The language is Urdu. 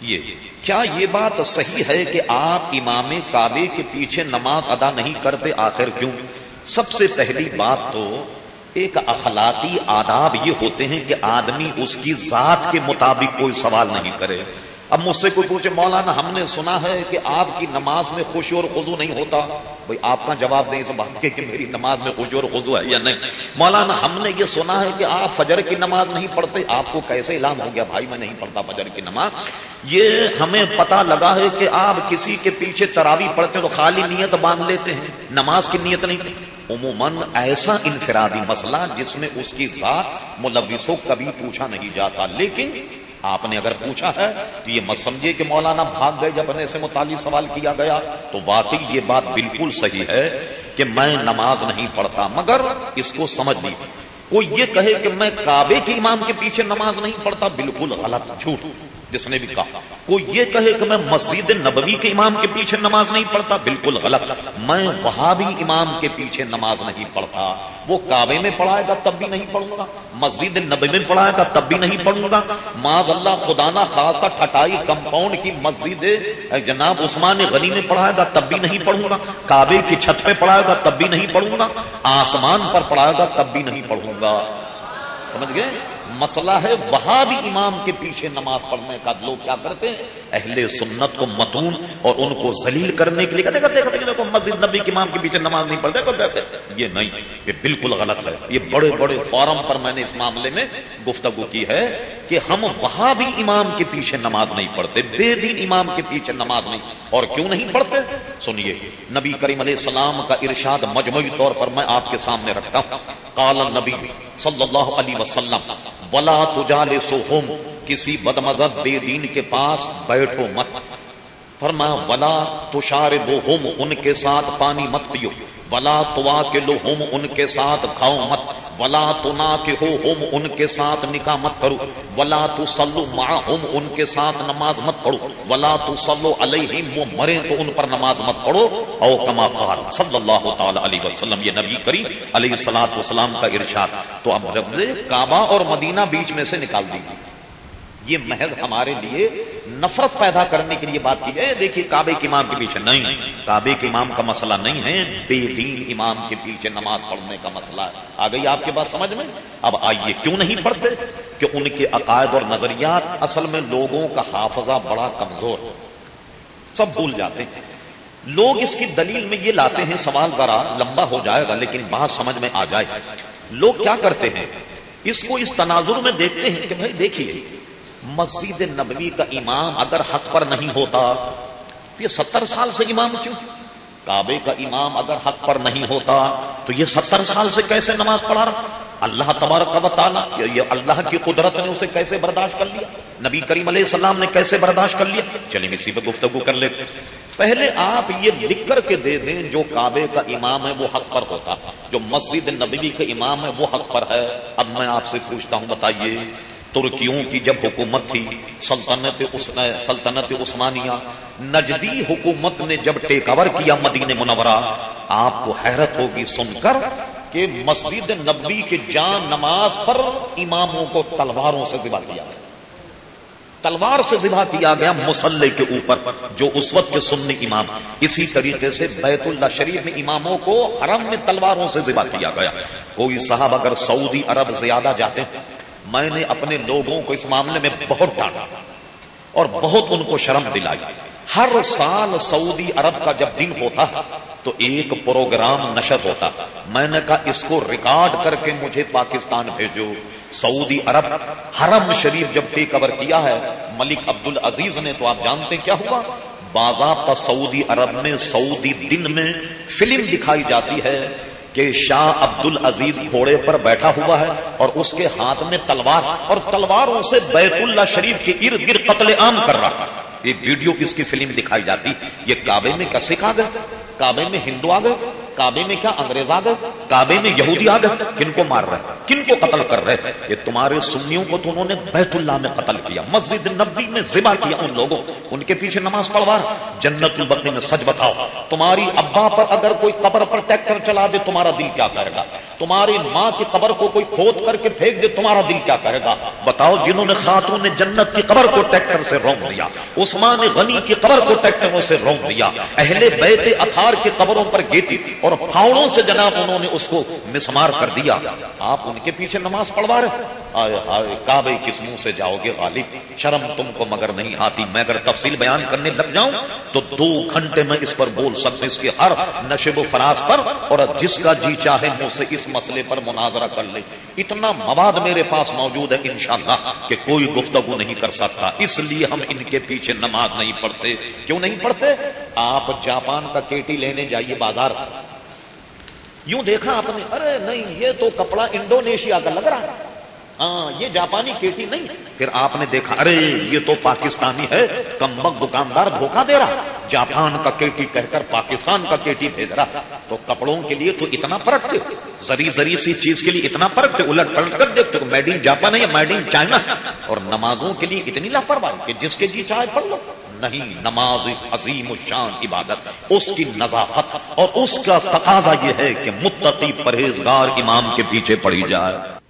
یہ کیا یہ بات صحیح ہے کہ آپ امام کعبے کے پیچھے نماز ادا نہیں کرتے؟ آخر کیوں؟ سب سے پہلی بات تو ایک اخلاقی آداب یہ ہوتے ہیں کہ آدمی اس کی ذات کے مطابق کوئی سوال نہیں کرے۔ اب مجھ سے کوئی پوچھے، مولانا، ہم نے سنا ہے کہ آپ کی نماز میں خوشی اور خزو نہیں ہوتا. بھائی، آپ کا جواب دیں اس بات کے کہ میری نماز میں خوشی اور خزو ہے یا نہیں؟ مولانا، ہم نے یہ سنا ہے کہ آپ فجر کی نماز نہیں پڑھتے. آپ کو کیسے اعلان ہو گیا؟ بھائی، میں نہیں پڑھتا فجر کی نماز. یہ ہمیں پتا لگا ہے کہ آپ کسی کے پیچھے تراوی پڑھتے تو خالی نیت باندھ لیتے ہیں۔ نماز کی نیت نہیں۔ عموماً ایسا انفرادی مسئلہ جس میں اس کی ذات ملوث کبھی پوچھا نہیں جاتا، لیکن آپ نے اگر پوچھا ہے تو یہ مت سمجھے کہ مولانا بھاگ گئے جب انہیں سے متعلق سوال کیا گیا، تو واقعی یہ بات بالکل صحیح ہے کہ میں نماز نہیں پڑھتا، مگر اس کو سمجھ لیجیے کوئی یہ کہے کہ میں کعبے کے امام کے پیچھے نماز نہیں پڑھتا، بالکل غلط، جھوٹ۔ جس نے بھی کہا۔ کوئی یہ کہے کہ میں مسجد نبوی کے امام کے پیچھے نماز نہیں پڑھتا، بالکل غلط۔ میں وہاں بھی امام کے پیچھے نماز نہیں پڑھتا۔ وہ کعبے میں پڑھائے گا تب بھی نہیں پڑھوں گا۔ مسجد نبی میں پڑھائے گا تب بھی نہیں پڑھوں گا۔ معذ اللہ خدا نہ خاصا ٹھٹائی، کمپاؤنڈ کی مسجد جناب عثمان غنی میں پڑھائے گا تب بھی نہیں پڑھوں گا۔ کعبے کی چھت پہ پڑھائے گا تب بھی نہیں پڑھوں گا۔ آسمان پر پڑھائے گا تب بھی نہیں پڑھوں گا۔ سمجھ گئے؟ مسئلہ ہے، وہاں بھی امام کے پیچھے نماز پڑھنے کا لوگ کیا کرتے ہیں؟ اہل سنت کو متون اور ان کو ذلیل کرنے کے لیے کہتے کہتے دیکھو مسجد نبی کے امام کے پیچھے نماز نہیں پڑھتے یہ نہیں، یہ بالکل غلط ہے۔ یہ بڑے بڑے فارم پر میں نے اس معاملے میں گفتگو کی ہے کہ ہم وہاں بھی امام کے پیچھے نماز نہیں پڑھتے، بے دین امام کے پیچھے نماز نہیں۔ اور کیوں نہیں پڑھتے؟ سنیے، نبی کریم علیہ السلام کا ارشاد مجموعی طور پر میں آپ کے سامنے رکھتا ہوں۔ قال نبی صلی اللہ علیہ وسلم، ولا تجال سوہم کسی بد بے دین کے پاس بیٹھو مت۔ فرما، ولا تشار بو ان کے ساتھ پانی مت پیو۔ ولا توا کے لو ہوم ان کے ساتھ کھاؤ مت۔ ولا تو نہ کے ہو ہوم ان کے ساتھ نکاح مت کرو۔ ولا تو سلو ما ہوم ان کے ساتھ نماز مت پڑھو۔ ولا تو سلو علیہم، وہ مرے تو ان پر نماز مت پڑھو۔ او کما قال صلی اللہ تعالی علیہ وسلم، یہ نبی کریم علیہ الصلوۃ والسلام کا ارشاد۔ تو اب رب کعبہ اور مدینہ بیچ میں سے نکال دی۔ یہ محض ہمارے لیے نفرت پیدا کرنے کے لیے بات کی جائے، دیکھیے کعبے کے امام کے پیچھے نہیں۔ کعبے کے امام کا مسئلہ نہیں ہے، بے دین امام کے پیچھے نماز پڑھنے کا مسئلہ آ گئی آپ کے پاس سمجھ میں؟ اب آئیے کیوں نہیں پڑھتے؟ کہ ان کے عقائد اور نظریات اصل میں لوگوں کا حافظہ بڑا کمزور سب بھول جاتے ہیں۔ لوگ اس کی دلیل میں یہ لاتے ہیں، سوال ذرا لمبا ہو جائے گا، لیکن بات سمجھ میں آ جائے۔ لوگ کیا کرتے ہیں؟ اس کو اس تناظر میں دیکھتے ہیں کہ بھائی دیکھیے مسجد نبوی کا امام اگر حق پر نہیں ہوتا یہ ستر سال سے امام کیوں؟ کعبے کا امام اگر حق پر نہیں ہوتا، تو یہ ستر سال سے کیسے نماز پڑھا رہا؟ اللہ تبارک و تعالی، یہ اللہ کی قدرت نے اسے کیسے برداشت کر لیا؟ نبی کریم علیہ السلام نے کیسے برداشت کر لیا؟ چلیے اسی پہ گفتگو کر لیتے پہلے آپ یہ لکھ کر کے دے دیں، جو کعبے کا امام ہے وہ حق پر ہوتا، جو مسجد نبوی کا امام ہے وہ حق پر ہے۔ اب میں آپ سے پوچھتا ہوں، بتائیے۔ ترکیوں کی جب حکومت تھی، سلطنت سلطنت عثمانیہ، نجدی حکومت نے جب ٹیک اوور کیا مدین منورہ، آپ کو حیرت ہوگی سن کر کہ مسجد نبی کے جان نماز پر اماموں کو تلواروں سے ذبح کیا تلوار سے ذبح کیا گیا مسلح کے اوپر، جو اس وقت کے سننے امام۔ اسی طریقے سے بیت اللہ شریف میں اماموں کو حرم میں تلواروں سے ذبح کیا گیا۔ کوئی صاحب اگر سعودی عرب زیادہ جاتے ہیں میں نے اپنے لوگوں کو اس معاملے میں بہت ڈانٹا اور بہت ان کو شرم دلائی۔ ہر سال سعودی عرب کا جب دن ہوتا تو ایک پروگرام نشر ہوتا۔ میں نے کہا، اس کو ریکارڈ کر کے مجھے پاکستان بھیجو۔ سعودی عرب، حرم شریف جب ٹیک اوور کیا ہے، ملک عبد العزیز نے تو آپ جانتے کیا ہوا؟ باضابطہ سعودی عرب میں سعودی دن میں فلم دکھائی جاتی ہے۔ کہ شاہ عبد العزیز گھوڑے پر بیٹھا ہوا ہے اور اس کے ہاتھ میں تلوار اور تلواروں سے بیت اللہ شریف کے ارد گرد قتل عام کر رہا یہ ویڈیو کس کی فلم دکھائی جاتی۔ یہ کعبے میں کیسے کھا گئے کعبے میں ہندو آ گئے کعبے میں کیا انگریز آ گئے کعبے میں یہودی آ گئے کن کو مار رہے؟ کن کو قتل کر رہے؟ یہ تمہارے سنیوں کو تو انہوں نے بیت اللہ میں قتل کیا، مسجد نبی میں ذبح کیا ان لوگوں ان کے پیچھے نماز پڑھوا، جنت البقی میں سچ بتاؤ۔ تمہاری ابا پر اگر کوئی قبر پر ٹریکٹر چلا دے، تمہارا دل کیا کرے گا؟ تمہاری ماں کی قبر کو کوئی کھود کر کے پھینک دے، تمہارا دل کیا کرے گا؟ بتاؤ جنہوں نے خاتون نے جنت کی قبر کو ٹریکٹر سے روک دیا، عثمان غنی کی قبر کو ٹریکٹروں سے روک دیا، اہل بیت اتھار کی قبروں پر گیتی اور پھاؤڑوں سے جناب انہوں نے اس کو مسمار کر دیا۔ آپ ان کے پیچھے نماز پڑھوا رہے کعبے کس منہ سے جاؤ گے غالب۔ شرم تم کو مگر نہیں آتی۔ میں اگر تفصیل بیان کرنے لگ جاؤں تو دو گھنٹے میں اس پر بول سکتے اس کے ہر نشب و فراز پر اور جس کا جی چاہے مجھ سے اس مسئلے پر مناظرہ کر لے۔ اتنا مواد میرے پاس موجود ہے انشاءاللہ کہ کوئی گفتگو نہیں کر سکتا۔ اس لیے ہم ان کے پیچھے نماز نہیں پڑھتے۔ کیوں نہیں پڑھتے؟ آپ جاپان کا کیٹی لینے جائیے بازار سے۔ یوں دیکھا آپ نے ارے نہیں، یہ تو کپڑا انڈونیشیا کا لگ رہا ہے۔ ہاں یہ جاپانی کیٹی نہیں۔ پھر آپ نے دیکھا، ارے یہ تو پاکستانی ہے، کمبک دکاندار دھوکہ دے رہا۔ جاپان کا کیٹی کہہ کر پاکستان کا کیٹی بھیج رہا۔ تو کپڑوں کے لیے تو اتنا فرق تھے۔ زری زری سی چیز کے لیے اتنا فرق تھے۔ الٹ پلٹ کر دیکھتے میڈ ان جاپان ہے یا میڈ ان چائنا اور نمازوں کے لیے اتنی لاپرواہی کہ جس کے جی چاہے پڑھ لو۔ نہیں، نماز عظیم الشان عبادت، اس کی نظافت اور اس کا تقاضا یہ ہے کہ متقی پرہیزگار امام کے پیچھے پڑی جائے۔